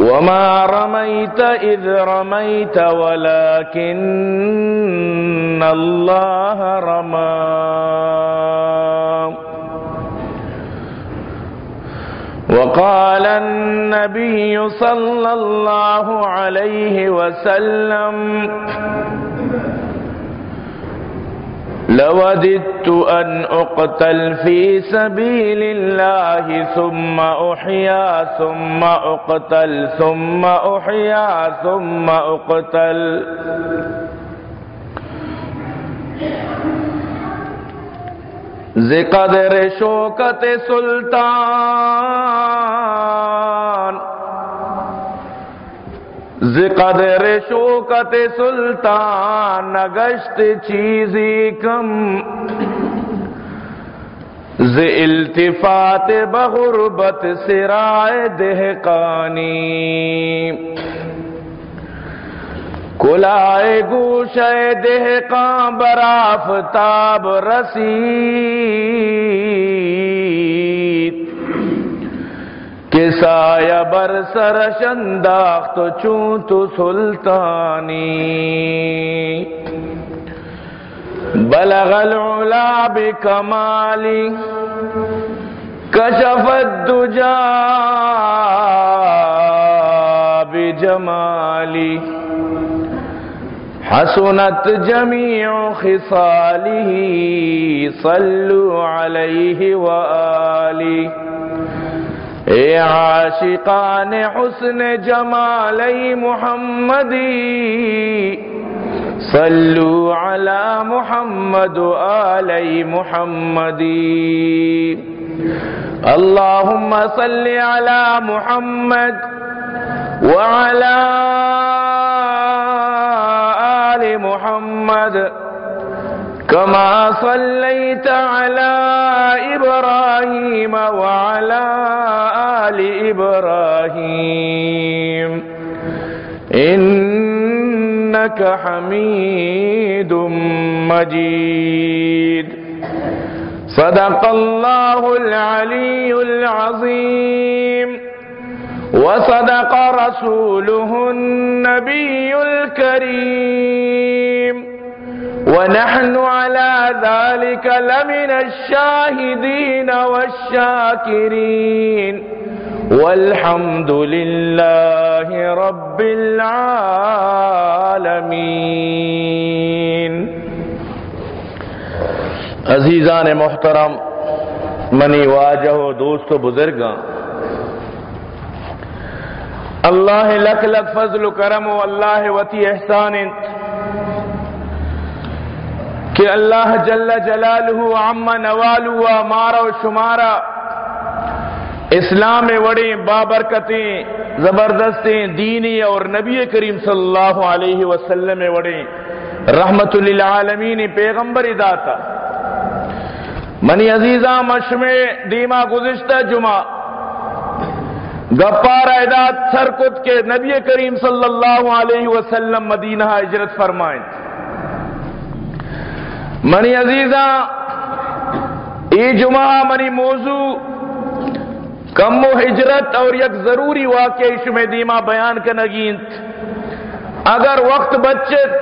وما رميت إذ رميت ولكن الله رمى وقال النبي صلى الله عليه وسلم لوددت أن أقتل في سبيل الله ثم أحيا ثم أقتل ثم أحيا ثم أقتل. زقدر شوکت سلطان زقدر شوکت سلطان نگشت چیزی کم. ز التفات بغربت سرائے دہقانی. کلائے گوشے دہ کام براف تاب رسید کسایا بر سر شنداخت چون تو سلطانی۔ بلغ العلا بکمالی کشف الدجا بجمالی حسنت جميع خصاله، صلوا عليه وآله اے عاشقان حسن جمالی محمدی صلوا على محمد آلی محمدی۔ اللهم صل على محمد وعلى آل محمد كما صليت على إبراهيم وعلى آل إبراهيم. إنك حميد مجيد. صدق الله العلي العظيم. وصدق رسوله النبي الكريم. ونحن على ذلك لمن الشاهدين والشاكرين. والحمد لله رب العالمين عزیزان محترم، منی واجہ و دوست و بزرگاں، اللہ لک لک فضل و کرم و اللہ وتی احسان کہ اللہ جل جلالہ عم نوالو و مارا و شمارا اسلام وڑی بابرکتیں، زبردستیں دینی اور نبی کریم صلی اللہ علیہ وسلم وڑی رحمت للعالمین پیغمبر داتا۔ منی عزیزہ مشمع دیما گزشتہ جمعہ گپار اعداد سرکت کے نبی کریم صلی اللہ علیہ وسلم مدینہ ہجرت فرمائیں۔ منی عزیزہ ای جمعہ منی موضوع کم و ہجرت اور یک ضروری واقع شم دیما بیان کا نگینت۔ اگر وقت بچت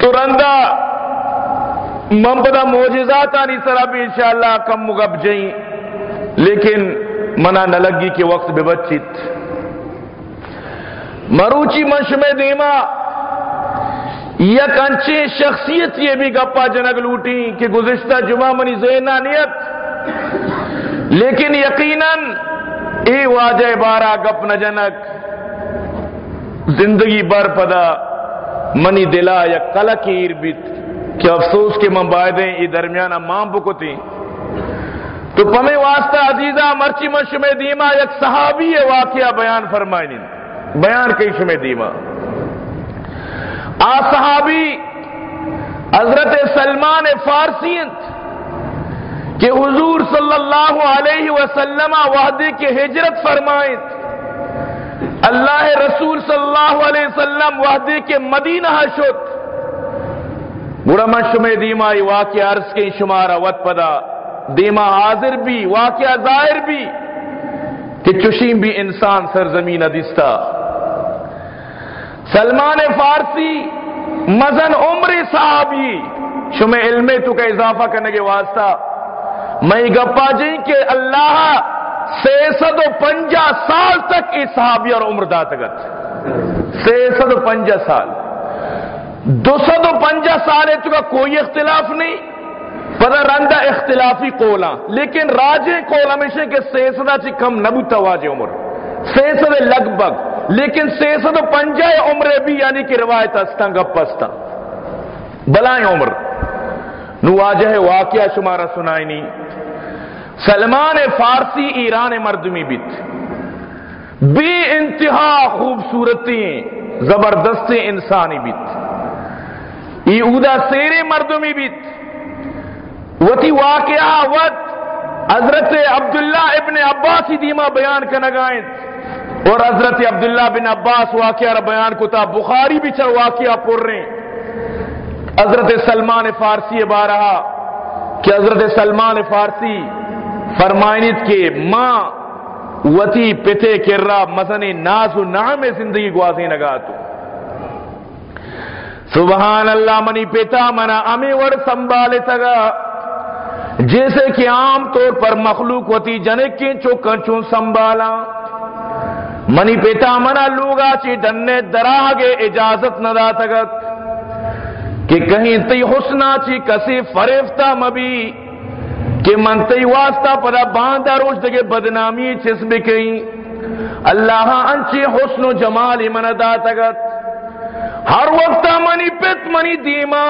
تو رندہ ممبدہ موجزات آنی سرا بھی انشاءاللہ کم مگب جائیں۔ لیکن منع نہ لگی کہ وقت بے بچت۔ مروچی منش میں دیما، یک انچے شخصیت یہ بھی گپا جنگ لوٹی کہ گزشتہ جمعہ منی زینہ نیت۔ لیکن یقیناً ای واجہ بارا گپ نہ جنک، زندگی بر پدا منی دلا یا کلکیر بیت کہ افسوس کے مباعدیں ای درمیانہ ماں بکتی۔ تو پمیں واسطہ عزیزہ مرچی مشم دیما یک صحابی واقعہ بیان فرمائنی۔ بیان کئی شم دیما آ صحابی حضرت سلمان فارسی کہ حضور صلی اللہ علیہ وسلم وحدے کے ہجرت فرمائیں۔ اللہ رسول صلی اللہ علیہ وسلم وحدے کے مدینہ شد برا مشم دیما واقعہ عرض کے شمارا وط پدا۔ دیما حاضر بھی، واقعہ ظاہر بھی کہ چشیم بھی انسان سرزمین ادستا سلمان فارسی مزن عمر صحابی شمع علم تو کا اضافہ کرنے کے واسطہ میں گپا جی کہ اللہ سی سد و پنجا سال تک اس صحابی اور عمر داتگت سی سد و پنجا سال۔ دو سد و پنجا سال ہے تو کا کوئی اختلاف نہیں۔ پتہ رندہ اختلافی کولا لیکن راجے کولا میں سے کہ سی سدا چی کم نبو تواجے جی عمر سی سد لگ بگ لیکن سی سد و پنجا عمر بھی یعنی کہ روایت استا گپ استا بلائیں عمر۔ نو واجہ واقعہ شمارا سنائی نہیں۔ سلمان فارسی ایران مردمی بیت۔ بے انتہا خوبصورتی زبردست انسانی بیت۔ ای اودا سیر مردمی بیت۔ وتی واقعہ وط حضرت عبداللہ ابن عباس دیما بیان کا نگائیں اور حضرت عبداللہ بن عباس واقعہ بیان کو تا بخاری بھی چل واقعہ پور رہے حضرت سلمان فارسی بارہا کہ حضرت سلمان فارسی فرمائنیت کے ماں وتی پتے کرا مزن ناز و نام زندگی گوازی نگا تو سبحان اللہ منی پیتا منا امی ور سنبھالے تگا جیسے کہ عام طور پر مخلوق وتی جنے کے چو کنچوں سنبھالا۔ منی پیتا منا لوگا چی ڈننے دراگے اجازت نہ دا تگت کہ کہیں تی حسنا چی کسی فریفتہ مبی، کہ منتی واسطہ پدا باندھا روش دگے بدنامی چس بکئی اللہ انچی حسن و جمال من داتگت ہر وقت منی پت منی دیما،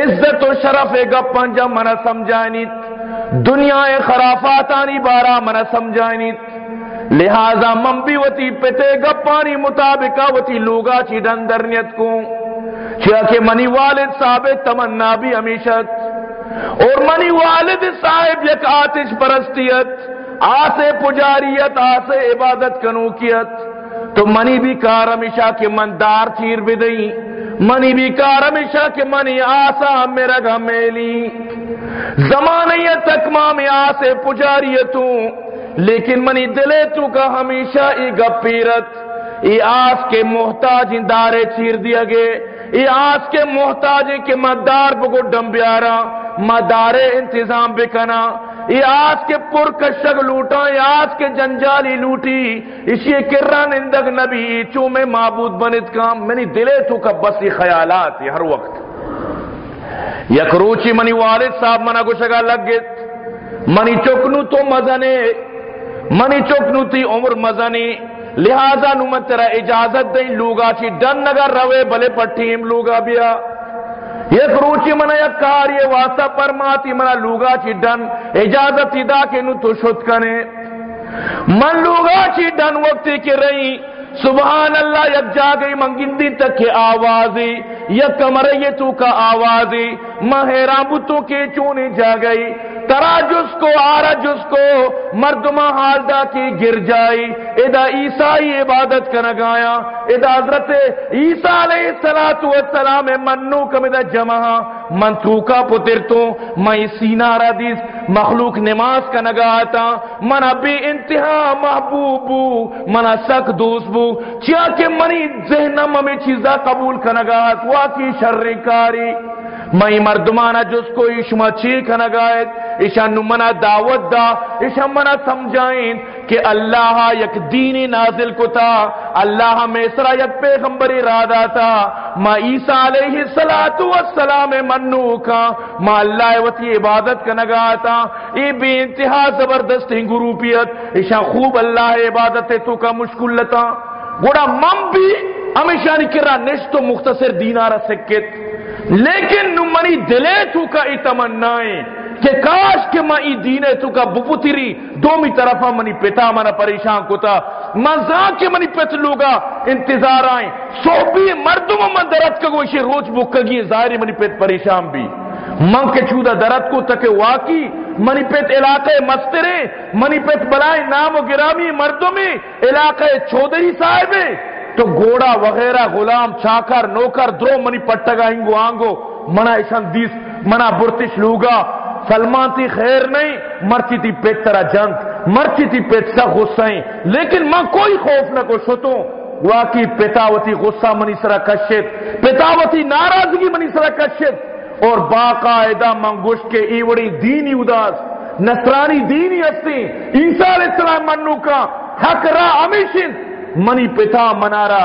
عزت و شرف گپن جب من سمجھائنیت دنیا خرافات آنی بارا من سمجھائنیت لہذا من بھی وتی پتے گپانی مطابقہ وتی لوگا چی ڈندرنیت کو چیا کہ منی والد صاحب تمنا بھی ہمیشت اور منی والد صاحب یک آتش پرستیت آسے پجاریت آسے عبادت کنوکیت تو منی بھی کار ہمیشہ کے من دار چیر بھی دئی منی بھی کار ہمیشہ کے منی آسا میرا گا میلی زمانیہ تک ماں میں آسے پجاریتوں لیکن منی دلے تو کا ہمیشہ ای گپیرت ای آس کے محتاج دارے چیر دیا گے ای آس کے محتاج کے مدار بگو ڈمبیارا مدار انتظام بکنا یہ آج کے پر کشک لوٹا یہ آج کے جنجالی لوٹی۔ اسی کران اندگ نبی چو میں معبود بنت کام۔ منی دلے تو کا بس یہ خیالات ہر وقت۔ یک روچی منی والد صاحب منا گشگا لگ گت منی چکنو تو مزنے۔ منی چکنو تی عمر مزنی۔ لہذا نمت تیرا اجازت دیں لوگا چی ڈن نگر روے بلے پٹھیم لوگا بیا۔ یک روچی منا یک کار، یہ واسطہ پرماتی منا لوگا چی ڈن۔ اجازت دا کے نو تو شد کنے۔ من لوگا چی ڈن وقتی کے رہی۔ سبحان اللہ، یک جا گئی منگندی تک کے آوازی۔ یک کمرے تو کا آوازی۔ مہران بتوں کے چونے جا گئی۔ ترا جس کو آرا جس کو مردما حالدہ کی گر جائی۔ ادا عیسائی عبادت کا نگایا ادا حضرت عیسیٰ علیہ السلام منو کم ادا جمع۔ من پتر تو میں سینہ را دیس مخلوق نماز کا نگاہتا من ابھی انتہا محبوب بو، من سک دوست بو۔ چیا کہ منی ذہنم میں چیزا قبول کا نگاہت واقعی شر کاری۔ میں مردمانہ جس کو شما چی کا نگاہت ایشان منا دعوت دا ایشان منا سمجھائیں کہ اللہ یک دینی نازل کو تھا اللہ میں اسرا یک پیغمبر ارادہ تھا ما عیسیٰ علیہ السلام منو کا ما اللہ وتی عبادت کا نگا تھا ای بے انتہا زبردست گروپیت۔ ایشان خوب اللہ عبادت تو کا مشکل لتا۔ گوڑا مم بھی ہمیشہ نہیں کرا، نشت و مختصر دینارہ سکت۔ لیکن نمانی دلے تو کا ای تمنائیں۔ کہ کاش کے میں ای دینے تو کا بپتری دومی طرفا منی پتا منا پریشان کتا۔ مزا کے منی پت لوگا انتظار آئیں۔ صحبی مردم من درد کا گوشی روچ بکگی ظاہری منی پت پریشان بھی۔ من کے چودہ درد کو تک واقعی منی پیت علاقے مسترے، منی پیت بلائے نام و گرامی مردوں میں علاقے چودری صاحب تو گوڑا وغیرہ غلام چاکر نوکر درو منی پٹگا ہنگو آنگو۔ منا ایشان دیس، منا برتش لوگا۔ سلمان تی خیر نہیں، مرچی تی پیٹ ترا جنگ، مرچی تی پیٹ سا غصائیں لیکن ماں کوئی خوف نہ کو شتوں۔ واقعی پتاوتی غصہ منی سرا کشت پتاوتی ناراضگی منی سرا کشت اور باقاعدہ منگوش کے ایوڑی دینی اداس، نصرانی دینی ہستی، عیسیٰ علیہ السلام منو کا حق را امیشن۔ منی پتا منارا،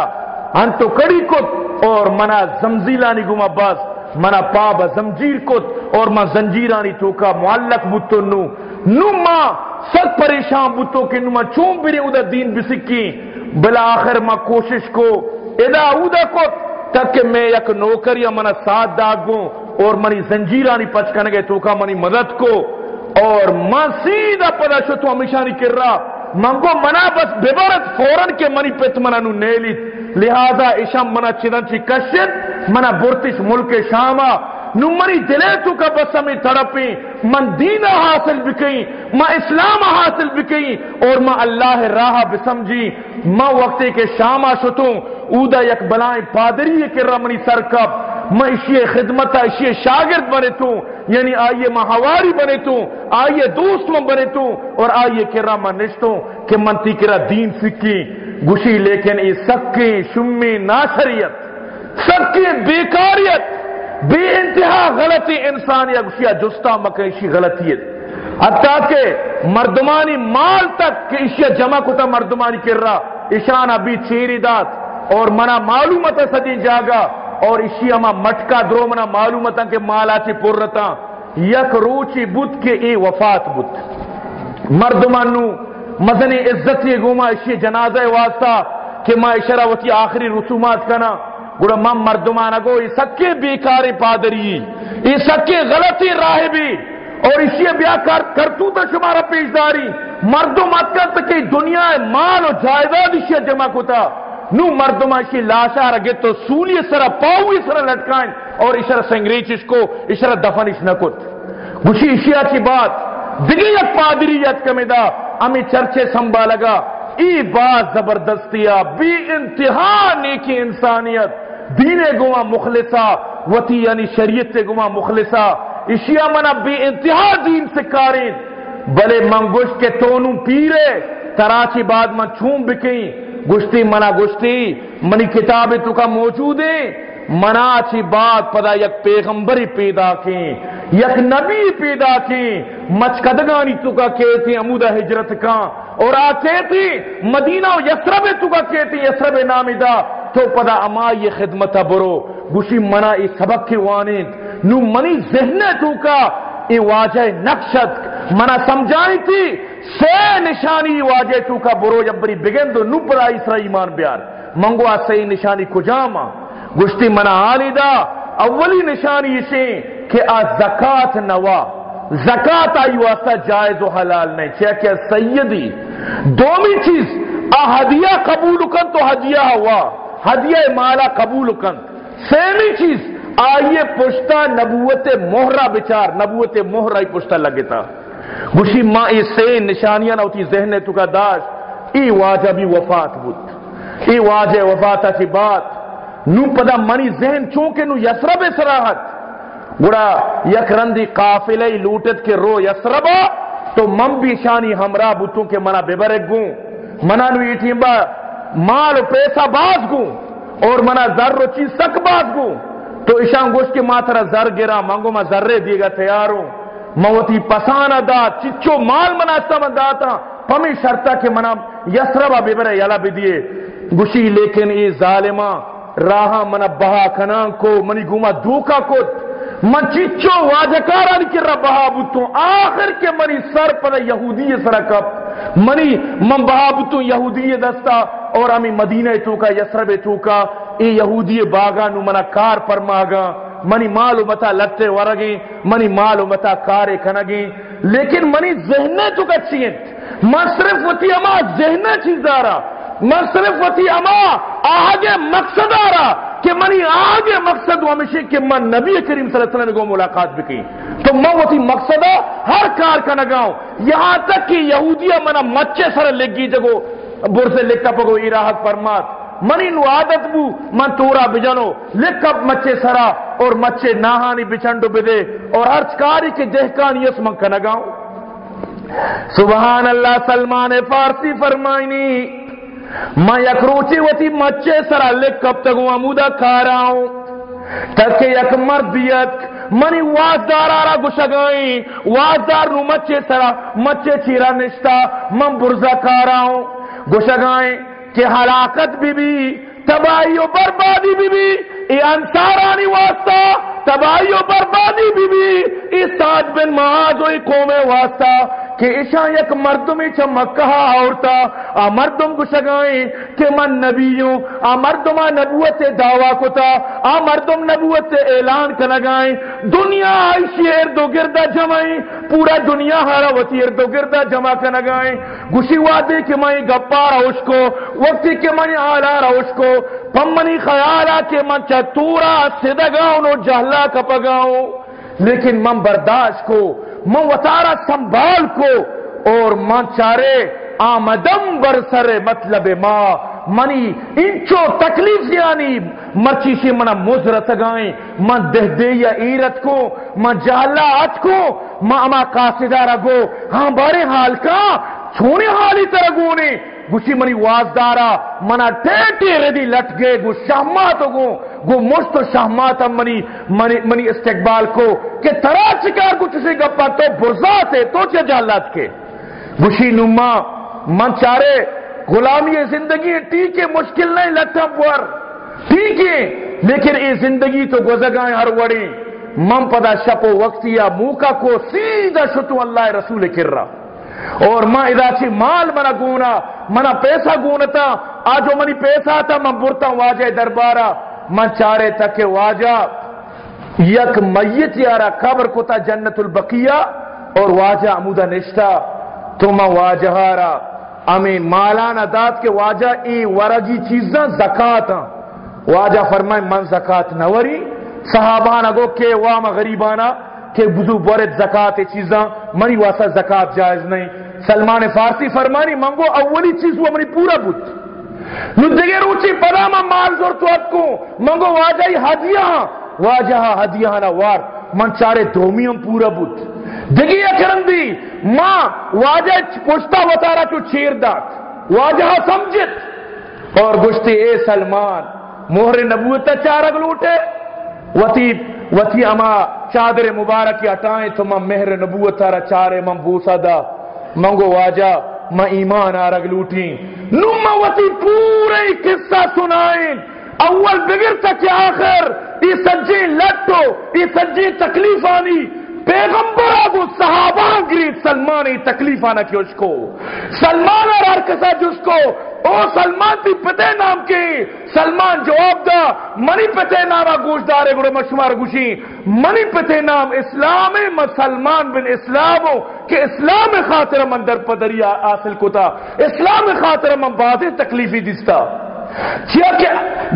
انتو کڑی کت اور منا زمزیلانی گم عباس۔ منا پاب زمجیر کت اور ما زنجیرانی تو معلق بتو نو۔ نو ما سک پریشان بتو کہ نو ما چون بری اودا دین بسکی بلا آخر ما کوشش کو۔ ادا اودا کت تک کہ میں یک نوکر یا منا ساتھ داگوں اور منی زنجیرانی پچکن گئے تو کا منی مدد کو۔ اور ما سیدھا پدا شو تو ہمیشہ نہیں کر رہا۔ منگو منا بس ببرت فورن کے منی پیت منا نو نیلیت لہذا اشام منا چدن چی کشت۔ منا برتش ملک شاما، نو منی دلے تو کا بس ہمیں تڑپی، من دین حاصل بکئی، ما اسلام حاصل بکئی، اور ما اللہ راہ بسمجی، ما وقتے کے شاما شتوں اودا یک بلائیں پادری کے رمنی سرکب میں اسی خدمت اسی شاگرد بنے تو یعنی آئیے مہواری بنے تو، آئیے دوست میں بنے تو، اور آئیے کرا میں نشتوں کہ منتی کرا دین سکی گشی لیکن یہ سکی، شمی ناشریت۔ سکی بیکاریت، بے انتہا غلطی انسان یا جستا مکیشی غلطیت۔ حتیٰ کہ مردمانی مال تک کہ اشیا جمع کتا مردمانی کر رہا اشان ابھی چیری دات اور منا معلومت سدی جاگا اور اسی اما مٹکا درو منا معلومتا کہ مالا چی پر رتا یک روچی بت کے ای وفات بت۔ مردمانو، مزنی عزت یہ گوما اسی جنازہ واسطہ کہ ما اشارہ وتی آخری رسومات کنا۔ گوڑا من مردمان گو، یہ سکے بیکار پادری، یہ سکے غلطی راہبی، اور اسی بیا کر کرتو تو شمارا پیشداری۔ مردم اتکت کہ دنیا مال و جائیداد اسی جمع کتا۔ نو مردم اسی لاشا رگے تو سولی سرا پاؤ سرا لٹکائیں، اور اشارہ سنگریچ اس کو اشارہ دفن اس نکت گوشی اشیاء کی بات دیگه یک پادریت کمیدا امی چرچے سنبھالگا ای بات زبردستیا بی انتہا نیکی انسانیت۔ دین گوا مخلصا وتی یعنی شریعت سے گوا مخلصا اشیا منا بے انتہا دین سے کارین بلے من گشت کے تونوں پیرے، تراچی بعد من چھوم بکیں۔ گشتی منا گشتی منی کتاب تو کا موجود ہے منا چی بات پدا یک پیغمبری پیدا کی یک نبی پیدا کی مچکدگانی تو کا کہتی امودہ ہجرت کا اور آ کہتی مدینہ و یسرب تو کا کہتی یسرب نامی دا۔ تو پدا اما یہ خدمت برو، گوشی منا ای سبق کی وانید نو منی ذہن تو کا ای واجہ نقشت۔ منا سمجھائی تھی سے نشانی واجہ تو کا برو، جب بری بگن دو نو پر آئی سر ایمان بیار۔ منگو آ سی نشانی کجاما گشتی منا آلی دا، اولی نشانی اسے کہ آ زکاة نوا۔ زکاة آئی واسطہ جائز و حلال نہیں۔ چاہے کہ سیدی، دومی چیز، آ ہدیہ قبول کن تو ہدیہ ہوا۔ ہدیہ مالا قبول کن۔ سیمی چیز، آئیے پشتا نبوت مہرہ بچار، نبوت مہرہ ہی پشتا لگتا گوشی ماں ای سے نشانیاں نہ ہوتی، ذہن تو کا داش۔ ای واجہ بھی وفات بود۔ ای واجہ وفاتا کی بات۔ نو پدا منی ذہن چونکہ نو یسرب سراحت۔ گڑا یک رندی قافلے لوٹت کے رو یسربا تو من بھی شانی ہمراہ بوتوں کے منا ببرک گوں۔ منا نو یہ با مال و پیسہ باز گوں اور منا زر و چیز سک باز گوں۔ تو اشان گوشت کے ماں ترا زر گرا، مانگو ماں ذرے دیے گا تیار ہوں موتی پسانا دا چچو مال مناستا من داتا پمی شرطا کہ منا یسربا ببرے یلا بدیے گوشی لیکن ای ظالمہ راہا منا بہا کنان کو، منی گوما دوکا کت من چچو واجکارا نکر رہا بہا بوتوں آخر کے منی سر پر یہودی سرکب۔ منی من بہا بوتوں یہودی دستا۔ اور ہمیں مدینہ تو کا یسرب تو کا اے یہودی باغا نو منا کار پر ماگا منی مال متا لٹے ورگی، منی مال متا کارے کنگی۔ لیکن منی ذہنے تو کا چیئن؟ میں صرف وتی اما ذہنے چیز دارا۔ میں صرف وتی اما آگے مقصد آرا کہ منی آگے مقصد ہمیشہ کہ من نبی کریم صلی اللہ علیہ وسلم کو ملاقات بھی کی۔ تو میں وتی مقصد ہر کار کا نگاؤں یہاں تک کہ یہودیہ منا مچے سر لگی جگو۔ بر سے لکھا پگو ایراحت فرمات۔ منی نو عادت بو، من تورا بجنو۔ لکب مچے سرا اور مچے ناہانی بچنڈو بدے۔ اور ارچ کاری کے دہکانی اس من کنگاؤں سبحان اللہ سلمان فارسی فرمائنی۔ میں یک روچی وتی مچے سرا لکب تگو عمودہ کھاراؤں۔ تک یک مردیت منی وازدار آرا گشگائیں۔ وازدار نو مچے سرا، مچے چیرا نشتا۔ من برزا کھاراؤں۔ گشگائیں کہ ہلاکت بھی بھی تباہی و بربادی بھی بھی یہ انسارانی واسطہ تباہی و بربادی بھی بھی۔ ای سات بن معاذ و قوم واسطہ کہ اشا یک مردمی چا مکہ آورتا۔ آ مردم کو شگائیں کہ من نبیوں، آ مردم نبوت دعویٰ کو تا آ مردم نبوت اعلان کنگائیں۔ دنیا آئیشی اردو گردہ جمعیں پورا دنیا ہارا وطی اردو گردہ جمع کنگائیں۔ گوشی وعدے کہ میں گپا روش کو وقتی کہ میں آلا روش کو پمنی خیالا کہ من چتورا صدگاؤں نو جہلا کپگاؤں لیکن من برداشت کو، من وطارا سنبھال کو، اور من چارے آمدم برسر مطلب ما، منی انچو تکلیف یعنی مرچی سے منا مزرت گائیں، من دہ دے یا ایرت کو، من جہلا اچ کو، من اما قاسدہ گو ہاں بارے حال کا، چھونے حالی طرح گونے گوشی منی وازدارا منا ٹیٹی ردی لٹ گئے گو شہمات گو گو مشت شہمات منی منی, منی استقبال کو کہ ترا چکار کچھ سے گپا تو برزا سے تو چے جالات کے۔ گوشی نما من چارے غلامی زندگی ٹھیک ہے مشکل نہیں لٹا پر ٹھیک ہے لیکن یہ زندگی تو گزگائیں ہر وڑی۔ من پدا شپو وقتیا موکا کو سیدھا شتو اللہ رسول کر رہا اور ماں اداچی مال منا گونا، منا پیسہ گونتا، آجو منی پیسہ تھا من برتا واجہ دربارا، من چارے تک واجہ، یک میت یارا قبر کو جنت البقیہ اور واجہ عمودہ نشتا تو میں واجہارا امی مالانا داد کے واجہ ای ورگی چیزاں زکاة واجہ فرمائے، من زکاة نوری، صحابانا گو کہ وام غریبانا کہ بزو بورت زکاة چیزاں، منی واسا زکاة جائز نہیں۔ سلمان فارسی فرمانی، منگو اولی چیز وہ منی پورا بود۔ نو دیگه روچی پدا من مال زور تو کو۔ منگو واجہی حدیہ واجہ حدیہ وار۔ من چارے دومیم پورا بود۔ دیگه اکرندی ماں واجہ پشتا وطارا تو چیر دات واجہ سمجھت۔ اور گشتی اے سلمان، مہر نبوت چارک لوٹے۔ وتی وتی اما چادر مبارک ہٹائیں تو من مہر نبوت تارا چارے من بوسا دا منگو واجا ماں ایمان آرگ لوٹیں نما وتی پورے قصہ سنائیں۔ اول بگر تک آخر، یہ سجی لٹو، یہ سجی تکلیف آنی پیغمبر آگو صحابہ گرید سلمانی تکلیف آنا کی اس کو؟ سلمان اور ارکسا جس کو؟ او سلمان تی پتے نام کی۔ سلمان جواب دا، منی پتے نام گوش دارے گوڑے مشمار گوشی۔ منی پتے نام اسلام مسلمان بن اسلامو کہ اسلام خاطر من در پدریا حاصل کو تا۔ اسلام خاطر من بازی تکلیفی دستا۔ کیا کہ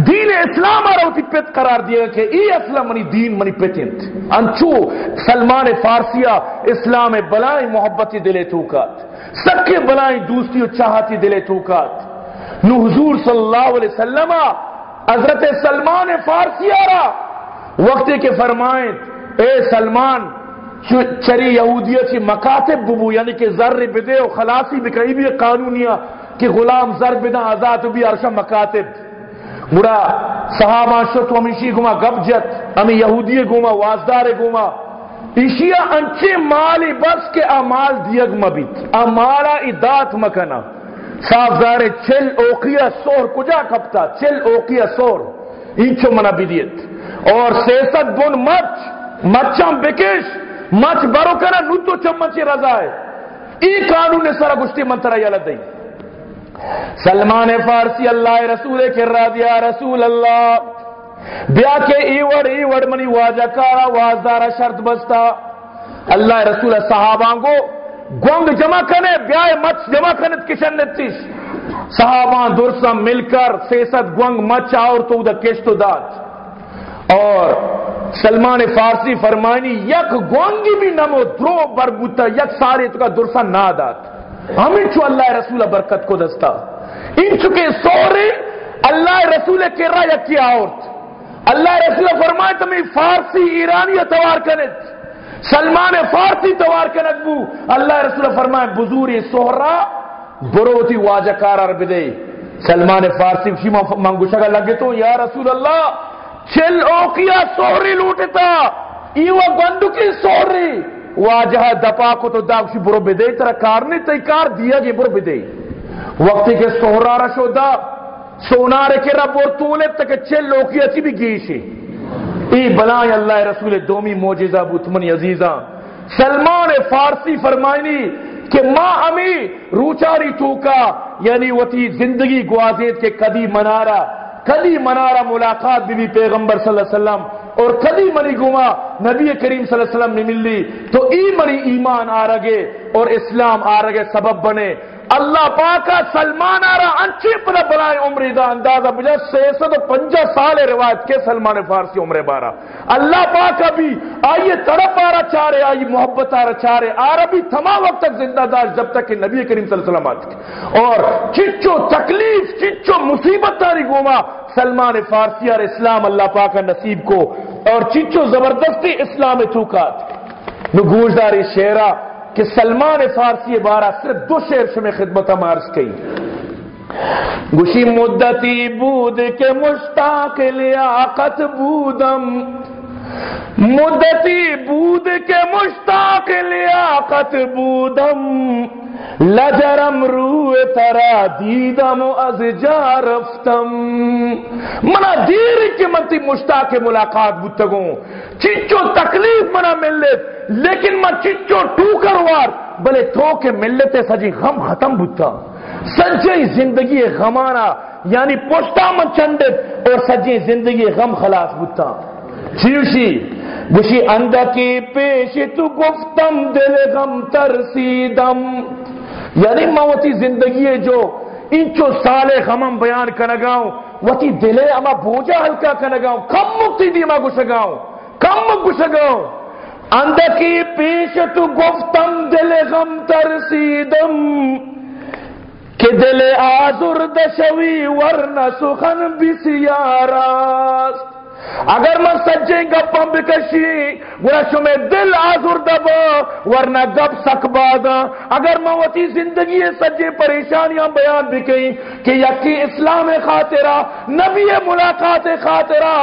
دین اسلام آ رہا ہوتی پیت قرار دیا کہ ای اسلام منی دین منی پیتنت انچو سلمان فارسیہ اسلام بلائی محبتی دلے توکات۔ سکے بلائی دوستی و چاہتی دلے توکات۔ نو حضور صلی اللہ علیہ وسلم حضرت سلمان فارسیہ را وقت کے فرمائیں، اے سلمان چری یہودیت کی مکاتب ببو یعنی کہ ذر بدے و خلاصی بکئی بھی قانونیہ کہ غلام زر بنا آزاد بھی عرشہ مکاتب. مرا صحابہ شت و ہمیشی گما گب جت ہمیں یہودی گما، وازدار گما. اشیا انچے مالی بس کے امال دیگ مبیت امالا ادات مکنا. صاف دارے چل اوقیا سور کجا کپتا چل اوقیا سور. اینچو منا بیدیت اور سیست بن مچ مچم بکش، مچ برو کنا نو تو چمچی رضا ہے. ای قانون سرا گشتی منترہ یلا دیں سلمان فارسی اللہ رسول کے دیا رسول اللہ، بیا کے ایوڑ ایوڑ منی واجہ کارا، وازدارا شرط بستا۔ اللہ رسول صحابان کو گونگ جمع کنے بیا مچ جمع کنت کشن نتیس صحابان درسا مل کر سیست گونگ مچ آور تو دا کشت داد۔ اور سلمان فارسی فرمانی یک گونگی بھی نمو درو برگوتا، یک سارے تو کا درسا نا داد ہمیں چو اللہ رسول برکت کو دستا۔ ان چکے سورے اللہ رسول کے را یکی آورت اللہ رسول فرمائے تمہیں فارسی، ایرانی توار کنت سلمان فارسی توار کنت بو۔ اللہ رسول فرمائے بزوری سہرا بروتی واجہ کارا بدے سلمان فارسی شیما منگو شگا لگے تو، یا رسول اللہ، چل اوکیا سہری لوٹتا۔ ایوہ گندو کی سہری واجہ دپا کو تو داغشی برو بدے ترہ کارنے تی کار دیا گی برو بدے۔ وقتی کے سہرا رشو دا سونارے کے رب اور تولے تک چل لوکی اچھی بھی گیشی ای بلائیں اللہ رسول دومی موجزہ بوتمنی عزیزاں سلمان فارسی فرمائنی کہ ماں امی روچاری ٹوکا یعنی وہ زندگی گوازیت کے کدی منارا کدی منارا ملاقات دی پیغمبر صلی اللہ علیہ وسلم اور کدی منی گما نبی کریم صلی اللہ علیہ وسلم نے ملی تو ای منی ایمان آ رگے اور اسلام آ رگے سبب بنے اللہ پاکا سلمان آرہ انچی پر بلائیں عمری دا اندازہ بجا سیسد و پنجہ سال روایت کے سلمان فارسی عمر بارہ۔ اللہ پاکا بھی آئیے تڑپ آرہ چارے آئیے محبت آرہ چارے آرہ بھی تمام وقت تک زندہ دار جب تک کہ نبی کریم صلی اللہ علیہ وسلم آتے اور چچو تکلیف، چچو مصیبت تاری گوما سلمان فارسی اور اسلام اللہ پاکا نصیب کو۔ اور چچو زبردستی اسلام چوکات نو شیرہ کہ سلمان فارسی بارہ صرف دو شعر سے میں خدمت مارس کی۔ گوشی مدتی بود کے مشتاق لیاقت بودم۔ مدتی بود کے مشتاق لیاقت بودم۔ لجرم روح ترا دیدم و از جا رفتم. منا دیر کے منتی مشتاق ملاقات بودتگوں چچو تکلیف منا ملت، لیکن میں چچو ٹوکر وار، بلے تو کے ملتے سجی غم ختم بودتا سجی زندگی غمانا یعنی پوشتا من چندت اور سجی زندگی غم خلاص بودتا چیوشی گوشی اندکی پیش تو گفتم، دل غم ترسیدم۔ یعنی موتی زندگی ہے جو انچو سال غمم بیان کنگاؤں وتی دلے اما بوجا ہلکا کنگاؤں کم مکتی دیما گشگاؤں کم مک گشگاؤں اندکی پیش تو گفتم، دل غم ترسیدم۔ کہ دل آزر دشوی ورنہ سخن بسیاراست اگر میں سجیں گپم بکشی، گویا شمیں دل آزر دب، ورنہ گپ سک بادا اگر میں وتی زندگی سجے پریشانیاں بیان بکیں کہ یکی اسلام خاطرہ، نبی ملاقات خاطرہ،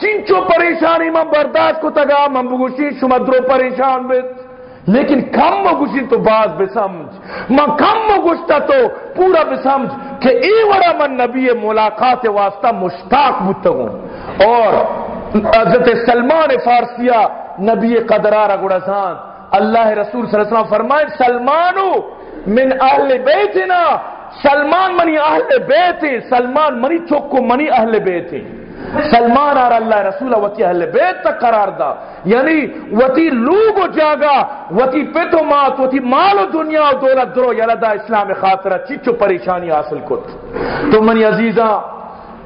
چنچو پریشانی میں برداشت کو تگا من بگوشی شما درو پریشان بیت لیکن کم گوشی تو باز بسمج میں کم گوشتا تو پورا بسمج کہ ای ورا من نبی ملاقات واسطہ مشتاق بتگوں اور حضرت سلمان فارسیہ نبی قدرارہ گڑسان اللہ رسول صلی اللہ علیہ وسلم فرمائے، سلمانو من اہل بیتنا، سلمان منی اہل بیت، سلمان منی چوکو منی اہل بیت۔ سلمان آر اللہ رسول، وتی اہل بیت تک قرار دا۔ یعنی وتی لوگ و جاگا وتی پیتو مات، وتی مال و دنیا و دولت درو یلدہ اسلام خاطرہ چچو پریشانی حاصل کت۔ تو منی عزیزاں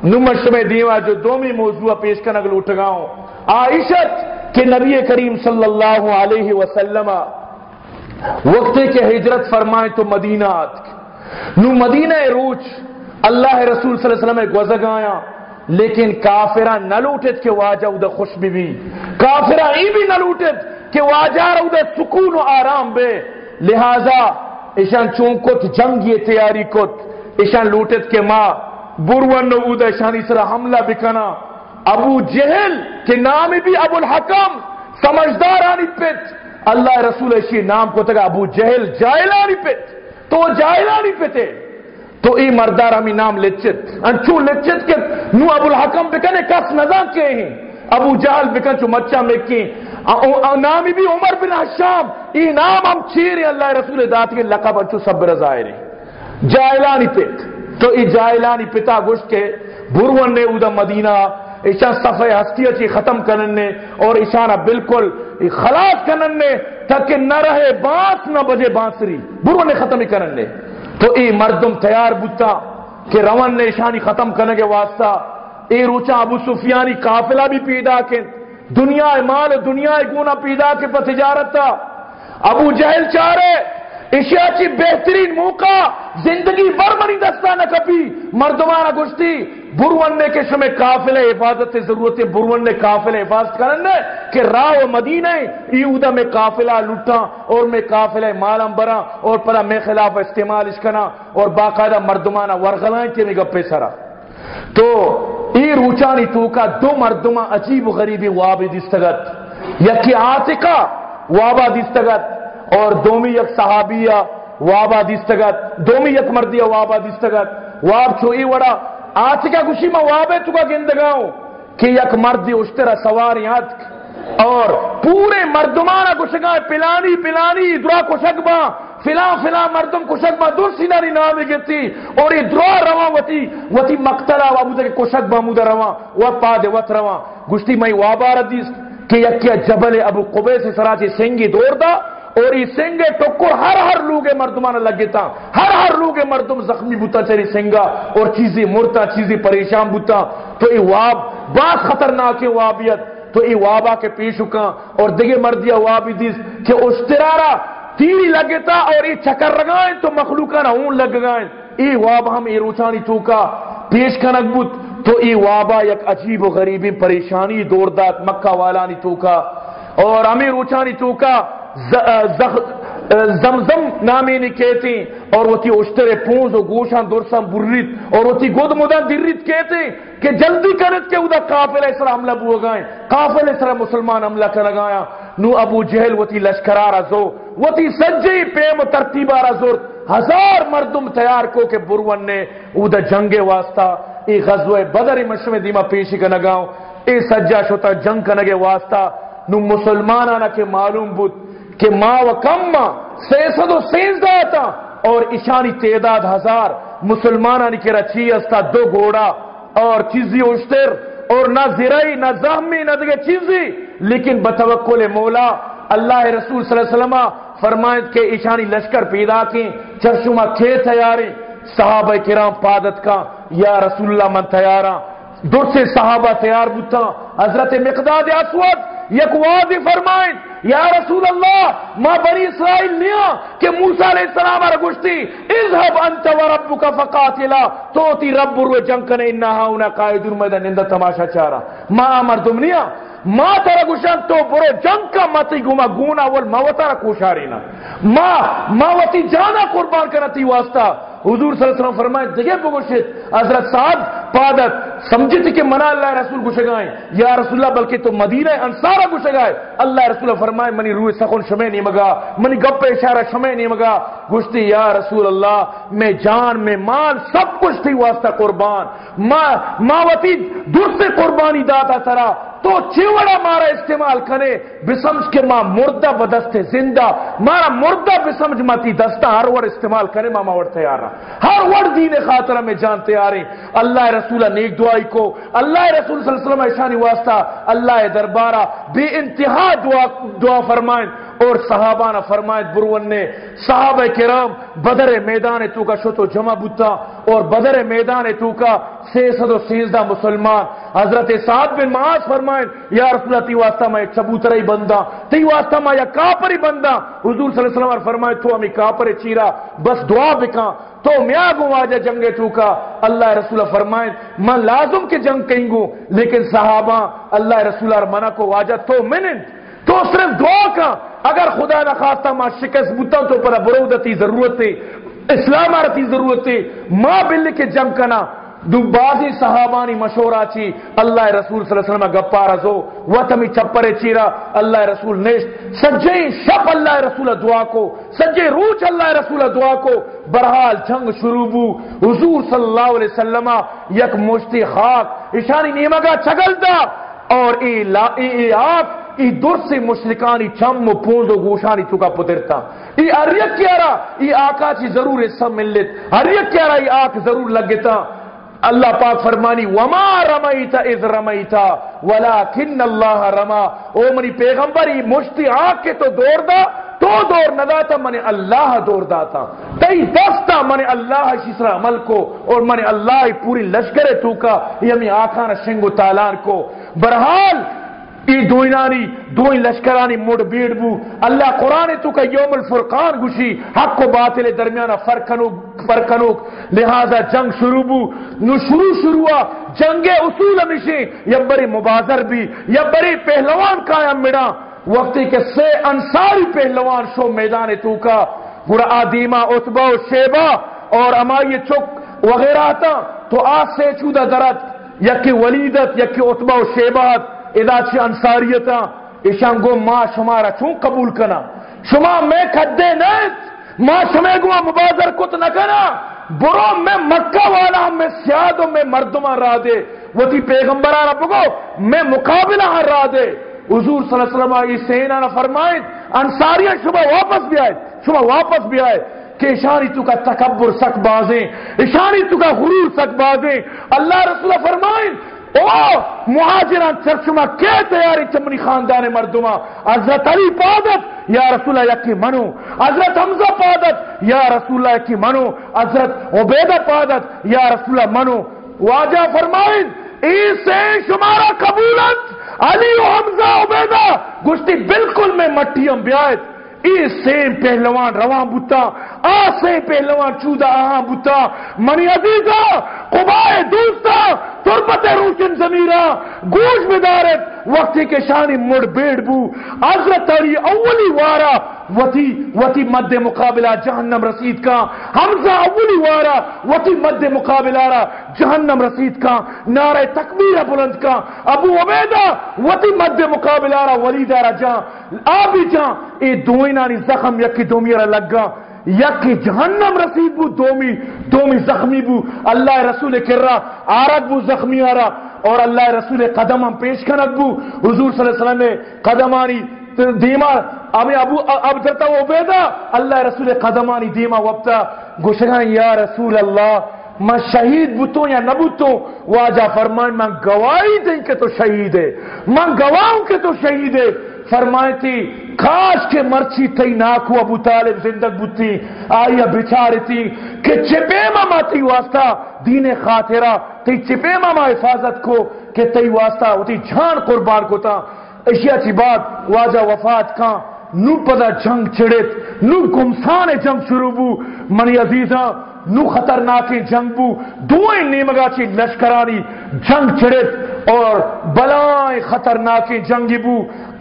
نمش میں دیوا جو دومی موضوع پیش کر اگل اٹھ گاؤں۔ عائشت کہ نبی کریم صلی اللہ علیہ وسلم وقت کے ہجرت فرمائے تو مدینہ آت نو مدینہ روچ اللہ رسول صلی اللہ علیہ وسلم گوزگ آیا لیکن کافرہ نہ لوٹت کہ واجہ ادھا خوش بھی بھی کافرہ ای بھی نہ لوٹت کہ واجہ ادھا سکون و آرام بے۔ لہذا ایشان چونکت جنگی تیاری کت ایشان لوٹت کہ ماں بروان نو اودا شانی سرا حملہ بکنا۔ ابو جہل کے نام بھی ابو الحکم، سمجھدارانی پت۔ اللہ رسول اشی نام کو تگا ابو جہل جائلانی پت۔ تو جائلانی پتے۔ تو ای مردار ہمیں نام لچت۔ انچو لچت کے نو ابو الحکم بکنے کس نظام کے ہیں۔ ابو جہل بکن چو مچہ مکی نامی بھی عمر بن حشام۔ ای نام ہم چیرے اللہ رسول دات کے لقب انچو سب رضائے رہے جائلانی پت۔ تو ای جائلانی پتا گوشت کے بروان نے اودا مدینہ، ایشان صفحہ ہستی اچھی ختم کرنے اور ایشانہ بالکل خلاص کرنے تاکہ نہ رہے بانس نہ بجے بانسری۔ بروان نے ختم ہی کرنے تو ای مردم تیار بتا کہ روان نے ایشانی ختم کرنے کے واسطہ اے روچا ابو سفیانی قافلہ بھی پیدا کے دنیا مال، دنیا گونا پیدا کے پر تجارت تھا ابو جہل چارے۔ اشیاء چی بہترین موقع زندگی برمنی دستا نہ کپی مردمانہ گشتی بروننے کے شمع قافلہ حفاظت ضرورت ہے بروننے قافلہ حفاظت کرنے کہ راہ و مدینہ ایودہ میں قافلہ لٹا اور میں قافلہ مالم برا اور پلا میں خلاف استعمال اشکنا اور باقاعدہ مردمانہ ورغلائیں کے میں گپے سرا۔ تو ای روچانی توکا دو مردمہ عجیب و غریبی وابی دستگت۔ یکی آتکا وابا دستگت۔ اور دومی یک صحابیہ وابا دستگت دومی یک مردیہ وابا دستگت واب چوئی وڑا، آج کا گوشی میں وابے تو کا گندگاؤں کہ یک مردی اشترا سوار یاد اور پورے مردمانہ کشگاں پلانی پلانی درا کشک با فلاں فلاں مردم کشک با دور سیناری نامی گتی اور یہ درا رواں وتی وتی مقتلہ وابو دے کشک با مودا رواں وط پا دے وط رواں۔ گشتی میں وابا ردیس کہ یکیا جبل ابو قبے سے سراچی سنگی دور دا۔ اور یہ سنگے ٹکر ہر ہر لوگے مردمان لگتا ہر ہر لوگے مردم زخمی بوتا چلی سنگا اور چیزیں مرتا چیزیں پریشان بوتا۔ تو یہ واب بات خطرناک ہے وابیت۔ تو یہ وابا کے پیش ہکا اور دگے مردیا وابی دیس کہ اشترارا تیری لگتا اور یہ چکر لگائیں تو مخلوقہ نہ اون لگ گائیں۔ یہ واب ہم یہ روچانی چوکا پیش کنک بوت تو یہ وابا یک عجیب و غریبی پریشانی دوردات مکہ والانی چوکا۔ اور ہمیں روچانی چوکا زمزم نامی نہیں کہتے اور وہ تھی اشتر پونز و گوشان درسان برریت اور وہ تھی گود مدان درریت کہتے کہ جلدی کرت کے ادا قافل اسرا حملہ بو گائیں قافل اسرا مسلمان حملہ کر لگایا نو ابو جہل وہ تھی لشکرارا زو، وہ تھی سجی پیم ترتیبارا زور۔ ہزار مردم تیار کو کہ بروان نے ادا جنگ واسطہ، ای غزوہ بدر مشمع دیما پیشی کا نگاؤں ای سجا شتا جنگ کا نگے واسطہ۔ نو مسلمانانا کے معلوم بود کہ ما و کم ما سیسد و سیزدہ آتا اور اشانی تعداد ہزار مسلمانانی کے رچی استا دو گوڑا، اور چیزی اشتر اور نہ زرائی، نہ زہمی نہ دگے چیزی، لیکن بتوکل مولا اللہ رسول صلی اللہ علیہ وسلم فرمائد کہ اشانی لشکر پیدا کی چرشمہ کھے تیاری، صحابہ کرام پادت کا، یا رسول اللہ من تیارا دو سے صحابہ تیار بتا حضرت مقداد اسود یک واضح فرمائیں، یا رسول اللہ، ما بری اسرائیل نیا کہ موسیٰ علیہ السلام آرہ گشتی، اذهب انت و ربک فقاتلا، توتی رب رو جنگ کنے انہا ہونا قائد میدان اندہ تماشا چارا۔ ما مردم نیا؟ ما ترا گوشان تو برو جنگ کا متی گوما گونا ول موتا را کوشارینا ما ما وتی جانا قربان کرنا تی واسطہ. حضور صلی اللہ علیہ وسلم فرمائے دیگه بگوشید حضرت صاحب پادت سمجھتی کہ منا اللہ رسول گوشگائیں. یا رسول اللہ، بلکہ تو مدینہ انصارہ گوشگائے. اللہ رسول اللہ فرمائے، منی روح سخن شمع نہیں مگا، منی گپ اشارہ شمع نہیں مگا. گوشتی، یا رسول اللہ، میں جان، میں مال، سب کچھ تھی واسطہ قربان. ما ماوتی در سے قربانی داتا سرا تو چیوڑا مارا استعمال کرے۔ بسمج کے ماں مردہ بدست زندہ۔ مارا مردہ بسمج ماتی دستہ۔ ہر وڑ استعمال کرے ماں ماں وڑتے آ رہا۔ ہر وڑ دین خاطرہ میں جانتے آ رہے اللہ رسول نیک دعائی کو۔ اللہ رسول صلی اللہ علیہ وسلم اشانی واسطہ۔ اللہ دربارہ بے انتہا دعا, دعا فرمائیں۔ اور صحابہ نہ فرمائے بروان نے صحابہ کرام بدر میدان تو کا شتو جمع بتا اور بدر میدان تو کا سیسد و سیزدہ مسلمان۔ حضرت سعد بن معاذ فرمائیں یا رسول اللہ تی واسطہ میں چبوترائی بندہ تی واسطہ میں یا کاپری بندہ. حضور صلی اللہ علیہ وسلم فرمائے، تو ہمیں کاپر چیرا بس دعا بکا تو میں گو آجا جنگ چوکا. اللہ رسول فرمائیں میں لازم کے جنگ کہیں گو لیکن صحابہ، اللہ رسول منع کو واجہ، تو منٹ تو صرف دعا کا اگر خدا نہ خواستہ ماں شکست بتا تو پر برودتی ضرورت ہے، اسلام آرتی ضرورت ہے، ماں بل کے جنگ کنا۔ دو بازی صحابانی مشورہ چی اللہ رسول صلی اللہ علیہ وسلم گپا رزو وطمی چپرے چیرا اللہ رسول نیشت سجے شپ اللہ رسول دعا کو سجے روچ اللہ رسول دعا کو برحال جنگ شروع بو حضور صلی اللہ علیہ وسلم یک مشتی خاک اشانی نیمگا چگل دا اور ای, لا ای, ای آپ ای در سے مشرکانی چم و پوند و گوشانی چکا پترتا ای اریک کیا را ای آقا چی ضرور سب ملت اریک کیا را ای آق ضرور لگتا اللہ پاک فرمانی، وما رمیتا اذ رمیتا ولیکن اللہ رما۔ او منی پیغمبری، مشتی آگ کے تو دور دا، تو دور نہ داتا من اللہ دور داتا تئی دستا من اللہ شسرا عمل کو، اور من اللہ پوری لشکر توکا، یمی آخان شنگ تالان کو۔ برحال ای دوینانی، دوین لشکرانی مڑ بیڑ بو. اللہ قرآن تو کا یوم الفرقان گوشی، حق و باطل درمیان فرکنوک فرکنوک لہذا جنگ شروع بو. نو شروع شروع جنگ اصول ہمیشہ. یا بری مبازر بھی یا بری پہلوان قائم مڑا. وقتی کے سے انصاری پہلوان شو میدان تو کا. گڑا آدیما اتبا و شیبا اور امائی چک وغیرہ تا. تو آج سے چودہ درد، یکی ولیدت، یکی اتبا و شیبات ادا چی انصاریتا ایشان گو ما شمارا چون قبول کنا؟ شما میں کھدے نیت ما شما گو مبادر کت نکنا برو میں مکہ والا، میں سیادوں میں مردمہ را دے۔ وہ تی پیغمبران بگو، میں مقابلہ ہر را دے۔ حضور صلی اللہ علیہ وسلم یہ سینہ فرمائیں انصاریہ شما واپس بھی آئے، شما واپس بھی آئے کہ اشانی تو کا تکبر سک بازیں اشانی تو کا غرور سک بازیں۔ اللہ رسول فرمائیں او مہاجران چرچما کیا تیاری چمنی خاندان مردما؟ حضرت علی پادت، یا رسول اللہ یکی منو؟ حضرت حمزہ پادت، یا رسول اللہ یکی منو؟ حضرت عبیدہ پادت، یا رسول اللہ منو؟ واجہ فرمائن ایسے شمارا قبولت علی و حمزہ عبیدہ، گشتی بالکل میں مٹی ہم بیائت ای سیم پہلوان روان بوتا، آ سیم پہلوان چودا آہاں بوتا۔ منی عزیزا قبائے دوستا، تربت روشن زمیرا گوش بدارت وقتی کے شانی مڑ بیڑ بو۔ حضرت علی اولی وارا وتی وتی مد مقابلہ جہنم رسید کا حمزہ اولی وارا، وتی مد مقابلہ را جہنم رسید کا نعرہ تکبیر بلند کا ابو عبیدہ، وتی مد مقابلہ را ولیدہ را جان، آبی جان، اے دوئنانی زخم یکی دومیرہ لگا، یکی جہنم رسید بو، دومی دومی زخمی بو، اللہ رسول کر رہا آرد بو زخمی آرہ اور اللہ رسول قدم ہم پیش کنک بو، حضور صلی اللہ علیہ وسلم نے قدمانی دیما اب ابو، اب جرتا وہ بیدا، اللہ رسول قدمانی دیما وقتا گوشگان یا رسول اللہ، میں شہید بتوں یا نہ نبوتوں واجہ فرمان میں گواہی دیں کہ تو شہید ہے۔ میں گواہوں کہ تو شہید ہے۔ فرمائے تھی، کاش کے مرچی تھی، ناکو ابو طالب زندگ بوتی آئیا بچاری تھی، کہ چپے ماما تھی واسطہ، دین خاطرہ تی چپے ماما حفاظت کو، کہ تی واسطہ، وہ تی جھان قربان کو تا۔ اشیاء چی بات واجہ وفات کان نو پدا جنگ چڑت نو گمسان جنگ شروع بو، منی عزیزاں نو خطرناک جنگ بو، دوئیں نیمگا چی لشکرانی جنگ چڑت اور بلائیں خطرناک جنگ بو۔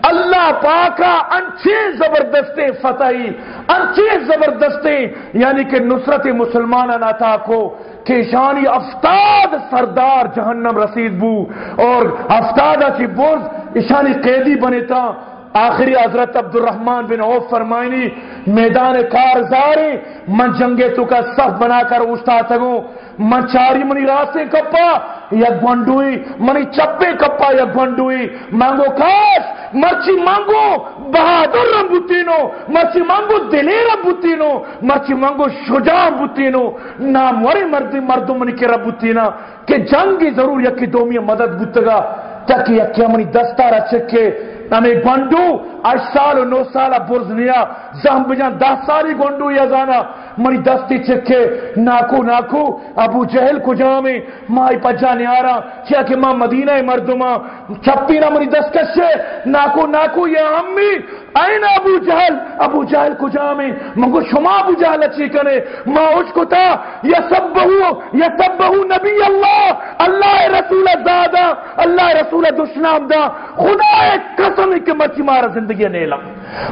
اللہ پاکا انچے زبردستیں فتحی، انچے زبردستیں یعنی کہ نصرت مسلمان ناتا کو، کہ شانی افتاد سردار جہنم رسید بو اور افتاد اچھی بوز اشانی قیدی بنے تا. آخری حضرت عبد الرحمن بن عوف فرمائنی، میدان کارزاری، من جنگے تو کا سخت بنا کر اٹھتا تگوں من چاری منی راستے کپا، یا گونڈوئی منی چپے کپا یا گونڈوئی مانگو کاش، مرچی مانگو، بہادر رمبوتینو مرچی مانگو، دلیر رمبوتینو مرچی مانگو، شجاع بوتینو ناموری مردی مردم منی کے ربوتینا کہ جنگی ضرور یکی دومی مدد بوتگا تک یکی امنی دستارہ چکے۔ ہمیں گنڈو اش سال و نو سال برزنیا زہم بجان دس ساری گنڈو یا زانا۔ منی دستی چکے، ناکو ناکو، ابو جہل کو جامے مائی پجا نیارا کیا کہ ماں مدینہ مردمہ چپی نہ منی دست کشے ناکو ناکو یا امی، این ابو جہل؟ ابو جہل کو جامے منگو شما ابو جہل اچھی کنے، ماں اس کو یا سب بہو یا سب بہو نبی اللہ اللہ رسول دادا اللہ رسول دشنام دا خدا ایک قسم کہ مرچی مارا زندگی نیلا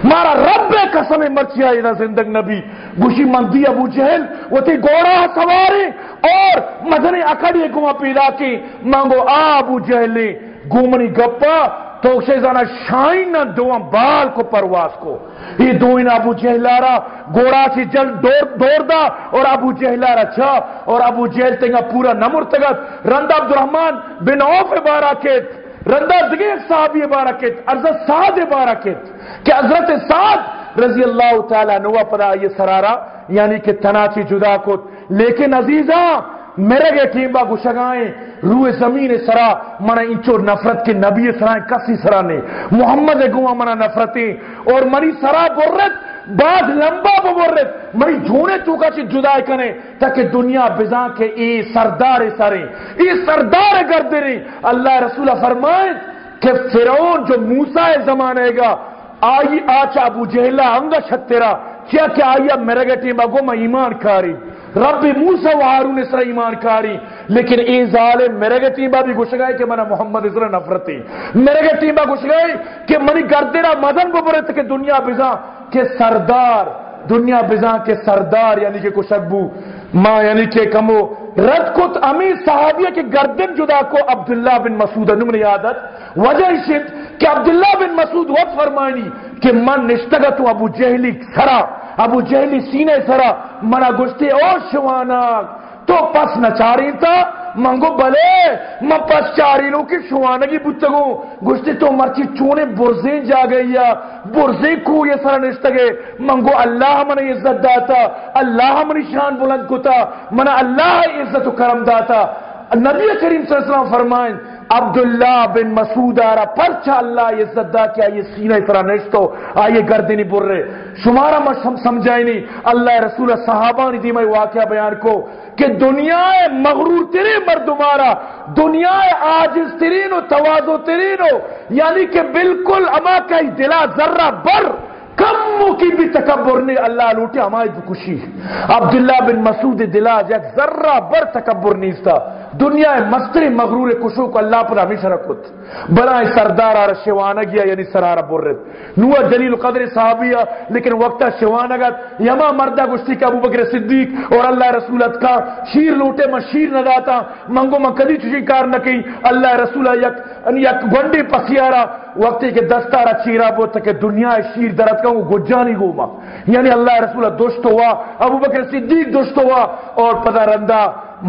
مارا رب قسم مرچی آئی نا زندگ نبی. گوشی من دی ابو جہل، وہ تی گوڑا سوارے اور مدن اکڑی گما پیدا کی. مانگو آبو جہلی گومنی گپا تو شیزانہ شائن نہ دو بال کو پرواز کو. یہ دو ان ابو جہلارا گوڑا سی جل دور دور دا اور ابو جہلارا چھا. اور ابو جہل تنگا پورا نمر تگت رند عبد الرحمن بن عوف بارا کیت رندہ دگے صحابی بارا کیت حضرت سعد بارا کیت کہ حضرت سعد رضی اللہ تعالی نوا پدا یہ سرارا یعنی کہ تناچی جدا کو۔ لیکن عزیزاں میرے گے ٹیمبا گشگائیں روح زمین سرا، منا انچو نفرت کے نبی سرائیں کسی سرا نے محمد گوا منا نفرتیں، اور منی سرا برت بعد لمبا بورت منی جھونے چوکا چی جدائی کنے تاکہ دنیا بزا کے ای سردار سریں ای سردار گردنے اللہ رسول فرمائے کہ فرعون جو موسیٰ زمانے گا، آئی آچا ابو جہلہ انگا شترا کیا کہ آئی اب میرے گے ٹیمبا گو میں ایمان کاری۔ رب موسیٰ و حارون اسرا ایمان کاری۔ لیکن ای ظالم، میرے گے ٹیمبا بھی گھش گئے کہ منا محمد اسرا نفرتی میرے گے ٹیمبا گھش گئے کہ منی گردینا مدن ببرت کہ دنیا بزا کہ سردار، دنیا بزا کے سردار یعنی کہ کشکبو ماں یعنی کہ کمو رد کت امیر صحابیہ کے گردن جدا کو عبداللہ بن مسعود نمن عادت وجہ شد کہ عبداللہ بن مسعود وقت فرمانی کہ من نشتگت ابو جہلی سرا، ابو جہلی سینے سرا، منا گشتے او شواناک، تو پس نچاری تا منگو بلے، میں پس چاری لو کی شوانگی بتگو گشتے تو مرچی چونے برزیں جا گئی یا، برزیں کو یہ سرا نشتگے منگو اللہ من عزت داتا، اللہ من شان بلند کتا، من اللہ عزت و کرم داتا۔ نبی کریم صلی اللہ علیہ وسلم فرمائیں عبداللہ بن مسعود آرہ پرچا اللہ یہ زدہ کیا، یہ سینہ اترا نشتو آئیے گردنی بر رہے۔ شمارا مشہم سمجھائی نہیں۔ اللہ رسول صحابہ نے دیمائی واقعہ بیان کو کہ دنیا مغرور ترین مردمارا دنیا آجز ترین و توازو ترین ہو یعنی کہ بالکل اما کئی دلا ذرہ بر، کم کی بھی تکبر نے اللہ لوٹے ہماری خوشی۔ عبداللہ بن مسعود دلاج ایک ذرہ بر تکبر نہیں تھا۔ دنیا مستری مغرور کشو کو اللہ پر ہمیشہ رکھت بلا سردار آر شوانگیا یعنی سرارا برت نوہ جلیل قدر صحابیہ، لیکن وقتا شوانگت یما مردہ گشتی کا ابو بکر صدیق اور اللہ رسولت کا شیر لوٹے، میں شیر نہ داتا۔ منگو میں کدی چوشی کار نہ کی۔ اللہ رسول یک یک گنڈی پسیارا۔ وقتی کے دستارا چیرا بوتا کہ دنیا شیر درد کا وہ گجانی گوما یعنی اللہ رسول دوست ہوا، ابو بکر صدیق دوست ہوا اور پتہ رندہ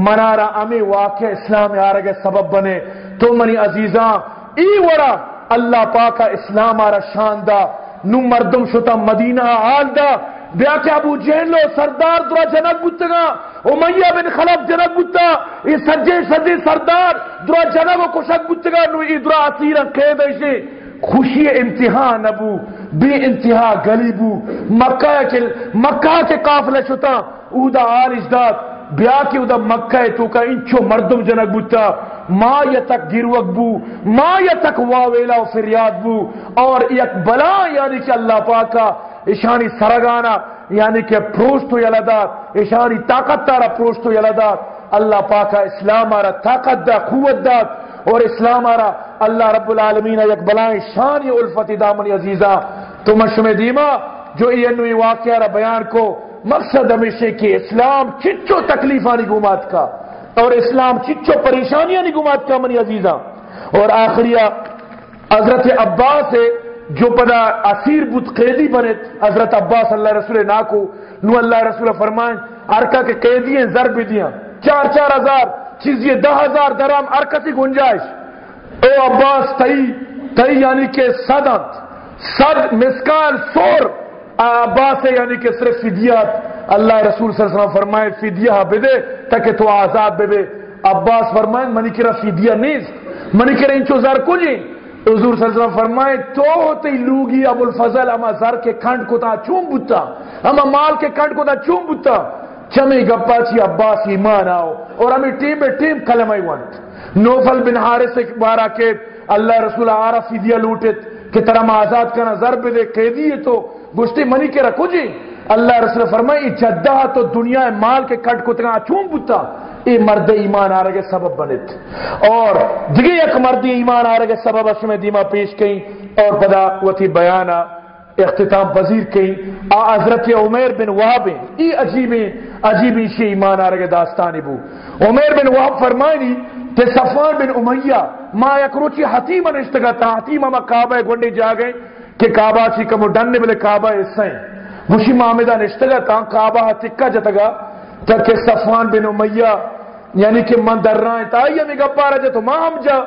منارا امی واقع اسلام آرگے سبب بنے. تو منی عزیزاں، ای وڑا اللہ پاکا اسلام آرہ شاندہ نو مردم شتا مدینہ آل دا. بیا کہ ابو جہلو سردار درا جنک بتگا امیہ بن خلف جنک بتا ای سجے سجے سردار درا جنک و کشک بتگا نو ای درا اثیرہ قید ایشے خوشی انتہا نبو بے انتہا گلی بو مکہ کے مکہ کے قافلہ شتا اودا آل اجداد بیا کی ادا مکہ تو کا انچو مردم جنک بوتا۔ ما یتک گروک بو۔ ما یتک واویلا و فریاد بو۔ اور یک بلا یعنی کہ اللہ پاکا۔ اشانی سرگانا یعنی کہ پروشتو یلدات اشانی طاقت تارا پروشتو یلدات اللہ پاکا اسلام آرہ طاقت دا قوت دا اور اسلام آرہ اللہ رب العالمین یک بلائیں شانی الفت دامن عزیزہ۔ تو مشم دیما جو یہ واقعہ رہ بیان کو، مقصد ہمیشہ کہ اسلام چچو تکلیفانی گمات کا، اور اسلام چچو پریشانیاں گمات کا منی عزیزہ اور آخریہ حضرت عباس ہے، جو پدا اسیر بت قیدی بنے، حضرت عباس اللہ رسول ناکو نو اللہ رسول فرمائیں ارکا کے قیدی ہیں ضرب دیاں چار چار ہزار چیز یہ دہ ہزار درام ارکا کی گنجائش۔ او عباس، تئی تئی یعنی کہ صدت صد مسکال سور عباس ہے یعنی کہ صرف فدیات اللہ رسول صلی اللہ علیہ وسلم فرمائے، فدیہ بدے تاکہ تو آزاد بے بے عباس فرمائے، منی کرا فدیہ نیز۔ منی کرا انچو زر کجی حضور صلی اللہ علیہ وسلم فرمائے، تو ہوتے لوگی ابو الفضل اما زر کے کھنڈ کو تا چوم بتا اما مال کے کھنڈ کو تا چوم بتا چمی گپا چی عباس ایمان آؤ۔ اور ہمیں ٹیم بے ٹیم کلمہ وانت نوفل بن حارث سے بارا کے اللہ رسول آرہ فدیہ لوٹت۔ کہ ترم آزاد کرنا ضرب دے قیدی ہے تو گشتی منی کے رکھو جی۔ اللہ رسول فرمائی، جدہ تو دنیا مال کے کٹ کو تنگا چون بتا اے مرد ایمان آ رہے سبب بنت۔ اور دیگه یک مرد ایمان آ رہے سبب اس میں دیما پیش کئی اور پدا وہ تھی بیانا اختتام پذیر کہیں آ حضرت عمیر بن وحب ای عجیب عجیب شی ایمان آ رہے داستانی بو۔ عمیر بن وحب فرمائنی کہ صفوان بن امیہ ما یکروچی حتیمہ نشتگا تا حتیمہ ما کعبہ گونڈے جا گئے کہ کعبہ چی کمو ڈننے بلے کعبہ اسائیں گوشی معامدہ نشتگا تا کعبہ تکا جتگا تک صفوان بن امیہ یعنی کہ من در رہا ہے تا یہ میں گپا رہا تو ماں ہم جا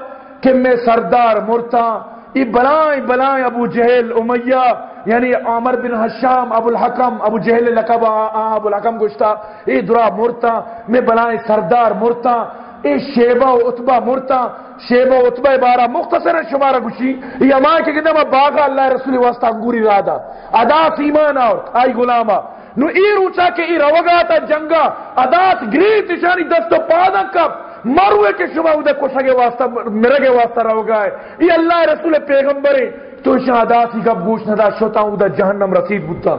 کہ میں سردار مرتا ای بلائیں بلائیں ابو جہل امیہ یعنی عمر بن حشام ابو الحکم ابو جہل لقب ابو الحکم گشتا ای درا مرتا میں بلائیں سردار مرتا اے شیبہ و اتبہ مرتا، شیبہ و اتبہ بارا مختصر شمارا گوشی۔ یہ امان کے گندہ میں باغا اللہ رسول واسطہ انگوری رادا۔ ادا سیمان اور آئی غلامہ۔ نو ای روچا کہ ای روگا تا جنگا۔ ادات گریت شانی دست و پادا کب۔ مروے کے شما ادھے کشا کے واسطہ، مرگے واسطہ روگا ہے۔ ای اللہ رسول پیغمبرے تو شہادات ہی کب گوش ندا شتا ہوں دا جہنم رسید بوتا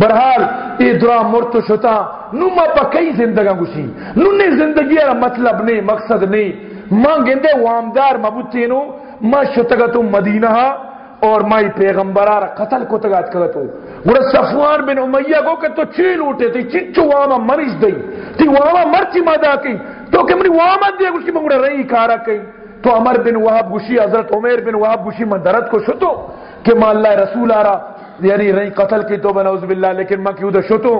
برحال ای درا مرتو شتا نو ما پا کئی زندگا گوشی؟ نو نے زندگی را مطلب نہیں مقصد نہیں ماں گندے وامدار مبوتی نو ما شتگا تو مدینہ اور مائی پیغمبرہ را قتل کو تگات کرتو گوڑا صفوان بن امیہ کو کہ تو چیل اٹھے تھی چچو واما مرش دی۔ تی واما مرچی مادا کی تو کہ منی واما دیا گوشی منگوڑا رئی کارا کئی۔ تو عمر بن وحب گوشی، حضرت عمر بن وحب گوشی من درد کو شتو کہ ماں اللہ رسول آ رہا یعنی رئی قتل کی تو بناؤز باللہ، لیکن ماں کیوں دا شتو؟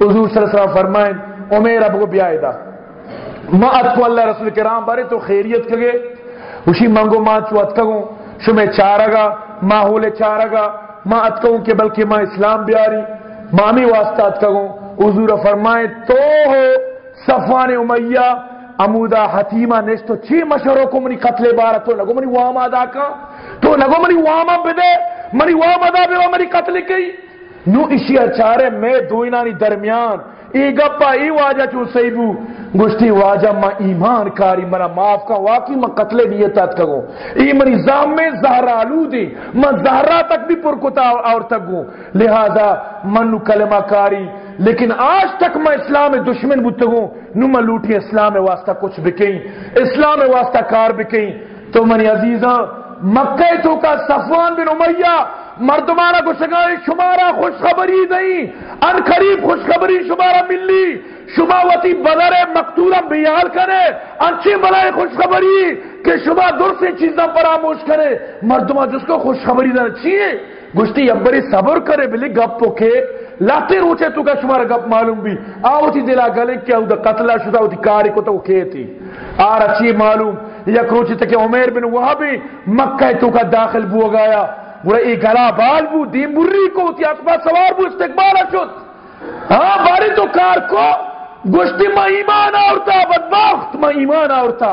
حضور صلی اللہ علیہ وسلم فرمائیں عمر اب کو بیائے دا۔ ماں اتکو اللہ رسول کرام بارے تو خیریت کگے گوشی منگو ماں چو اتکگو شمیں چارگا ماحول چارگا ماں اتکگو کہ بلکہ ماں اسلام بیاری مامی واسطہ اتکگو حضور فرمائیں، تو ہو صفوان امیہ امودا حتیمہ نشتو چی مشورو کو منی قتل بارا تو لگو منی واما دا کا تو لگو منی واما بدے منی واما دا بے منی قتل کی نو اسی اچارے میں دوئنانی درمیان ای گپا ای واجہ چون سیبو گشتی واجہ ما ایمان کاری منا معاف کا واقعی ما قتل نیتات کگو ای منی زام میں زہرہ آلو دی ما زہرہ تک بھی پرکتا اور تک گو لہذا منو کلمہ کاری لیکن آج تک میں اسلام دشمن بتگوں نو میں لوٹی اسلام واسطہ کچھ بکیں اسلام واسطہ کار بکیں تو منی عزیزاں، مکہ تو کا صفوان بن امیہ، مردمانہ کو شمارا خوشخبری دیں ان قریب خوشخبری شمارا ملی شما وتی بدر مقتولہ بیال کرے، انچی بلائے خوشخبری کہ شما دور سے چیزاں پراموش کرے۔ مردمہ جس کو خوشخبری دیں چیئے، گشتی ابری صبر کرے، بلی گپو کے لاتے روچے تو کا شمار گپ معلوم بھی آو تی دلا گلے کیا او دا قتلہ شدہ او کاری کو تو کھیتی آر اچھی معلوم یک روچے تک عمیر بن وحبی مکہ تو کا داخل بو گایا بڑا ای گلا بال بو دی مری کو تی اسبا سوار بو استقبال شد ہاں باری تو کار کو گشتی ما ایمان آورتا بدبخت ما ایمان آورتا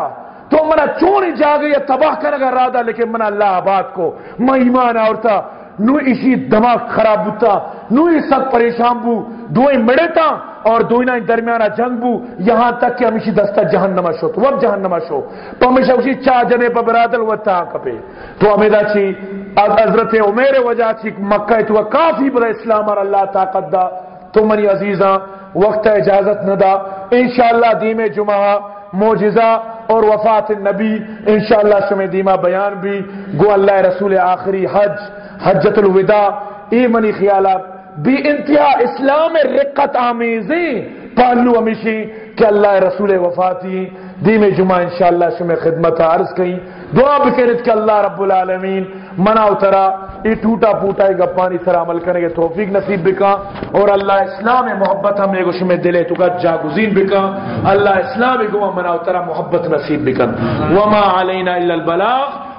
تو منا چونی جاگے یا تباہ کرنگا رادا لیکن منا اللہ آباد کو ما ایمان آورتا نو اسی دماغ خراب بوتا نو یہ سب پریشان بو، دوئیں مڑتا اور دوئنا درمیانہ جنگ بو، یہاں تک کہ ہمیشہ دستہ جہنمہ شو، تو اب جہنمہ شو۔ تو ہمیشہ اسی چاہ جنے پا برادل و کپے۔ تو ہمیں چی حضرت عمیر وجہ چی مکہ تو کافی بڑا اسلام اور اللہ طاقت دا۔ تو منی عزیزاں، وقت اجازت نہ دا۔ انشاءاللہ دیم جمعہ موجزہ اور وفات النبی انشاءاللہ شمع دیمہ بیان بھی۔ گو اللہ رسول آخری حج حجت الوداع ای منی خیالات، بی انتہا اسلام رقت آمیزی، پہلو ہمیشی کہ اللہ رسول وفاتی دیم جمعہ انشاءاللہ شمع خدمت عرض کہیں، دعا بکرت کہ اللہ رب العالمین منا اترا یہ ٹوٹا پوٹا ایک گپانی سر عمل کرنے کے توفیق نصیب بکا، اور اللہ اسلام محبت ہم ایک شمع دلے تو جاگزین بکا، اللہ اسلام کو منا اترا محبت نصیب بکا۔ وما علینا الا البلاغ